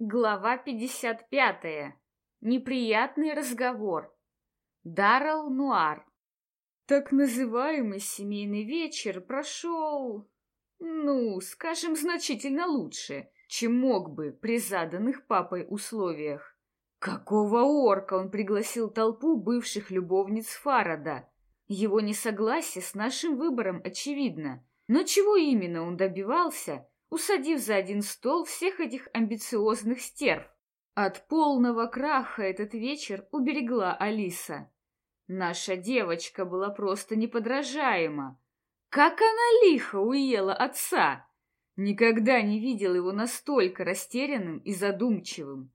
Глава 55. Неприятный разговор. Даррел Нуар. Так называемый семейный вечер прошел, ну, скажем, значительно лучше, чем мог бы при заданных папой условиях. Какого орка он пригласил толпу бывших любовниц Фарада? Его несогласие с нашим выбором очевидно, но чего именно он добивался, усадив за один стол всех этих амбициозных стерв. От полного краха этот вечер уберегла Алиса. Наша девочка была просто неподражаема. Как она лихо уела отца! Никогда не видел его настолько растерянным и задумчивым.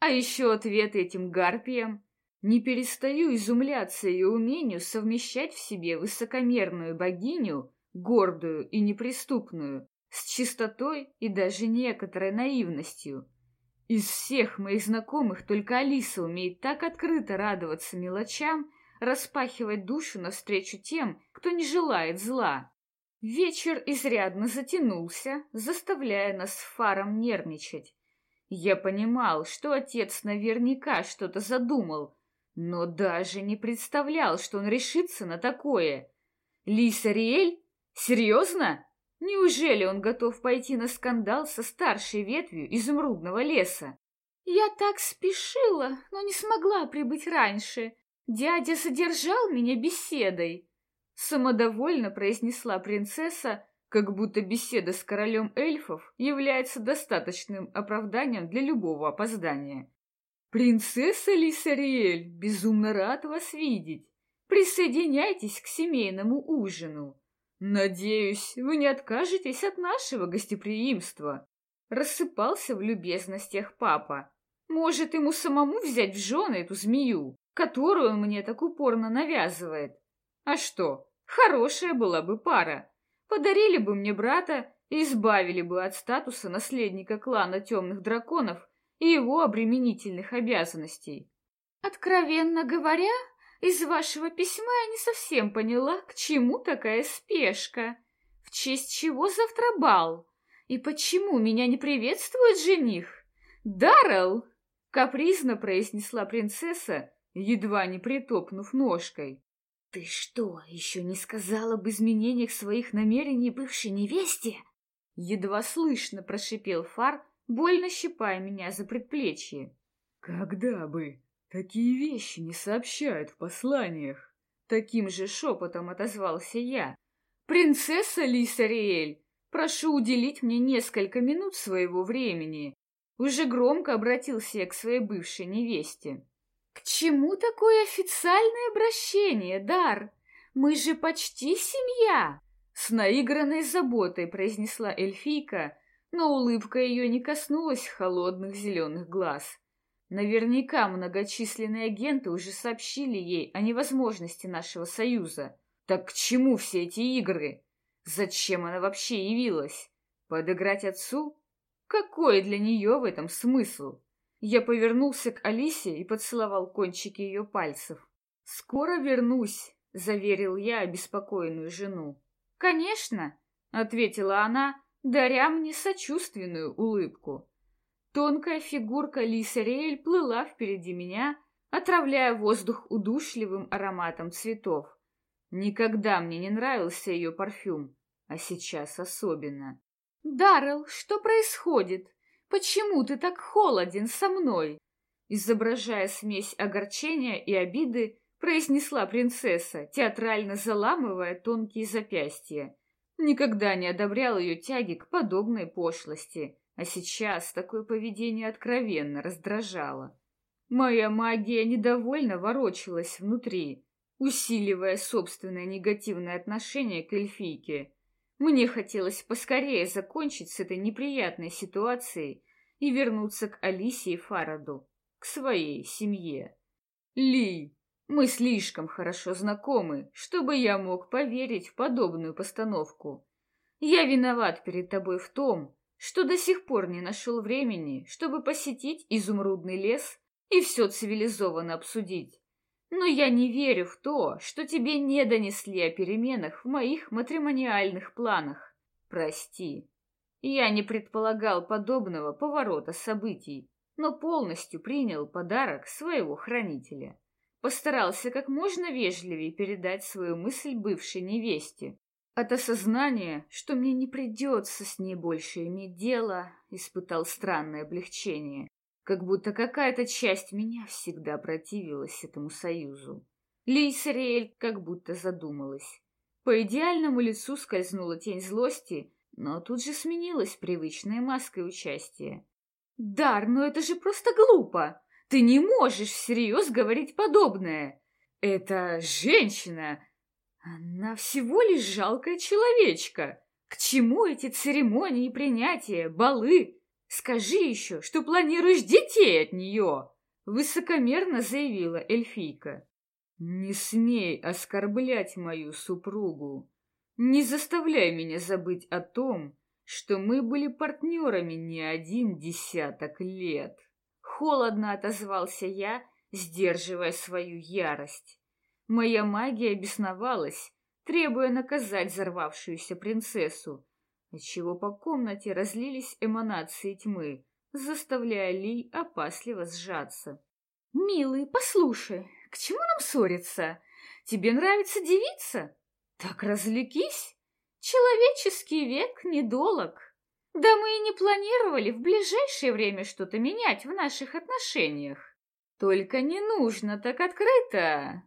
А еще ответ этим гарпиям. Не перестаю изумляться ее умению совмещать в себе высокомерную богиню, гордую и неприступную, с чистотой и даже некоторой наивностью. Из всех моих знакомых только Алиса умеет так открыто радоваться мелочам, распахивать душу навстречу тем, кто не желает зла. Вечер изрядно затянулся, заставляя нас с Фаром нервничать. Я понимал, что отец наверняка что-то задумал, но даже не представлял, что он решится на такое. Лиса Риэль? Серьезно? Неужели он готов пойти на скандал со старшей ветвью изумрудного леса? Я так спешила, но не смогла прибыть раньше. Дядя задержал меня беседой. Самодовольно произнесла принцесса, как будто беседа с королем эльфов является достаточным оправданием для любого опоздания. «Принцесса Лисариэль, безумно рад вас видеть. Присоединяйтесь к семейному ужину. «Надеюсь, вы не откажетесь от нашего гостеприимства», — рассыпался в любезностях папа. «Может, ему самому взять в жены эту змею, которую он мне так упорно навязывает? А что, хорошая была бы пара. Подарили бы мне брата и избавили бы от статуса наследника клана темных драконов и его обременительных обязанностей. Откровенно говоря, из вашего письма я не совсем поняла, к чему такая спешка. В честь чего завтра бал? И почему меня не приветствует жених? Даррелл!» — капризно произнесла принцесса, едва не притопнув ножкой. «Ты что, еще не сказала об изменениях своих намерений бывшей невесте?» Едва слышно прошипел Фар, больно щипая меня за предплечье. «Когда бы?» Такие вещи не сообщают в посланиях. Таким же шепотом отозвался я. Принцесса Лисариэль, прошу уделить мне несколько минут своего времени. Уже громко обратился я к своей бывшей невесте. К чему такое официальное обращение, Дар? Мы же почти семья. С наигранной заботой произнесла эльфийка, но улыбка ее не коснулась холодных зеленых глаз. Наверняка многочисленные агенты уже сообщили ей о невозможности нашего союза. Так к чему все эти игры? Зачем она вообще явилась? Подыграть отцу? Какой для нее в этом смысл? Я повернулся к Алисе и поцеловал кончики ее пальцев. «Скоро вернусь», — заверил я обеспокоенную жену. «Конечно», — ответила она, даря мне сочувственную улыбку. Тонкая фигурка Лисы Рейль плыла впереди меня, отравляя воздух удушливым ароматом цветов. Никогда мне не нравился ее парфюм, а сейчас особенно. «Даррелл, что происходит? Почему ты так холоден со мной?» Изображая смесь огорчения и обиды, произнесла принцесса, театрально заламывая тонкие запястья. Никогда не одобрял ее тяги к подобной пошлости. А сейчас такое поведение откровенно раздражало. Моя магия недовольно ворочалась внутри, усиливая собственное негативное отношение к эльфийке. Мне хотелось поскорее закончить с этой неприятной ситуацией и вернуться к Алисе и Фараду, к своей семье. Ли, мы слишком хорошо знакомы, чтобы я мог поверить в подобную постановку. Я виноват перед тобой в том, что до сих пор не нашел времени, чтобы посетить изумрудный лес и все цивилизованно обсудить. Но я не верю в то, что тебе не донесли о переменах в моих матримониальных планах. Прости. Я не предполагал подобного поворота событий, но полностью принял подарок своего хранителя. Постарался как можно вежливее передать свою мысль бывшей невесте. От осознания, что мне не придется с ней больше иметь дело, испытал странное облегчение, как будто какая-то часть меня всегда противилась этому союзу. Лейсариэль как будто задумалась. По идеальному лицу скользнула тень злости, но тут же сменилась привычной маской участия. «Дар, ну это же просто глупо! Ты не можешь всерьез говорить подобное! Это женщина! Она всего лишь жалкая человечка! К чему эти церемонии принятия, балы? Скажи еще, что планируешь детей от нее!» Высокомерно заявила эльфийка. Не смей оскорблять мою супругу. Не заставляй меня забыть о том, что мы были партнерами не один десяток лет. Холодно отозвался я, сдерживая свою ярость. Моя магия бесновалась, требуя наказать взорвавшуюся принцессу, отчего по комнате разлились эманации тьмы, заставляя Ли опасливо сжаться. «Милый, послушай, к чему нам ссориться? Тебе нравится девица? Так развлекись. Человеческий век недолог. Да мы и не планировали в ближайшее время что-то менять в наших отношениях. Только не нужно так открыто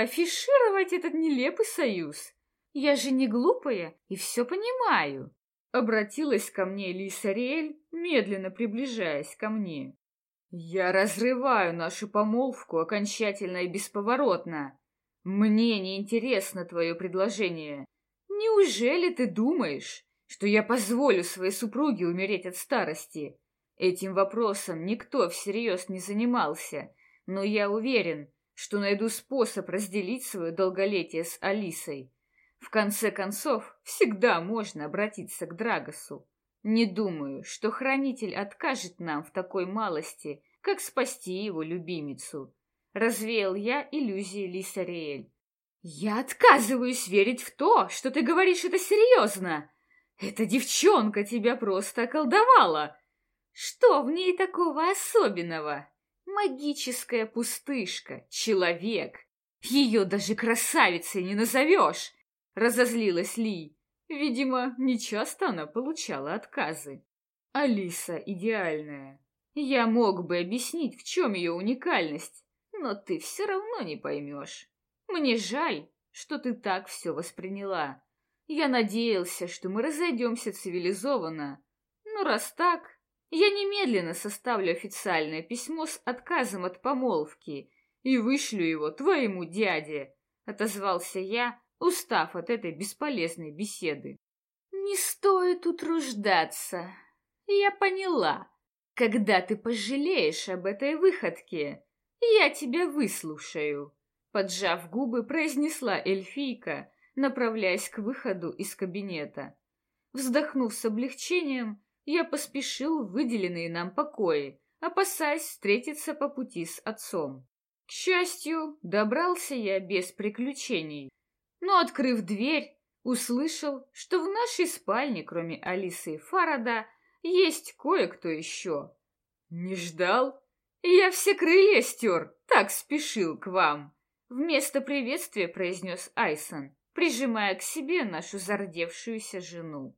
афишировать этот нелепый союз. Я же не глупая и все понимаю. Обратилась ко мне Лиса Риэль, медленно приближаясь ко мне. Я разрываю нашу помолвку окончательно и бесповоротно. Мне не интересно твое предложение. Неужели ты думаешь, что я позволю своей супруге умереть от старости? Этим вопросом никто всерьез не занимался, но я уверен, что найду способ разделить свое долголетие с Алисой. В конце концов, всегда можно обратиться к Драгосу. Не думаю, что хранитель откажет нам в такой малости, как спасти его любимицу. Развеял я иллюзии Лисариэль. Я отказываюсь верить в то, что ты говоришь это серьезно. Эта девчонка тебя просто околдовала. Что в ней такого особенного? Магическая пустышка, человек. Ее даже красавицей не назовешь, разозлилась Ли. Видимо, нечасто она получала отказы. Алиса идеальная. Я мог бы объяснить, в чем ее уникальность, но ты все равно не поймешь. Мне жаль, что ты так все восприняла. Я надеялся, что мы разойдемся цивилизованно. Но раз так, я немедленно составлю официальное письмо с отказом от помолвки и вышлю его твоему дяде, — отозвался я, устав от этой бесполезной беседы. «Не стоит утруждаться. Я поняла. Когда ты пожалеешь об этой выходке, я тебя выслушаю», — поджав губы, произнесла эльфийка, направляясь к выходу из кабинета. Вздохнув с облегчением, я поспешил в выделенные нам покои, опасаясь встретиться по пути с отцом. К счастью, добрался я без приключений, но, открыв дверь, услышал, что в нашей спальне, кроме Алисы и Фарада, есть кое-кто еще. Не ждал? Я все крылья стер, так спешил к вам. Вместо приветствия произнес Айсон, прижимая к себе нашу зардевшуюся жену.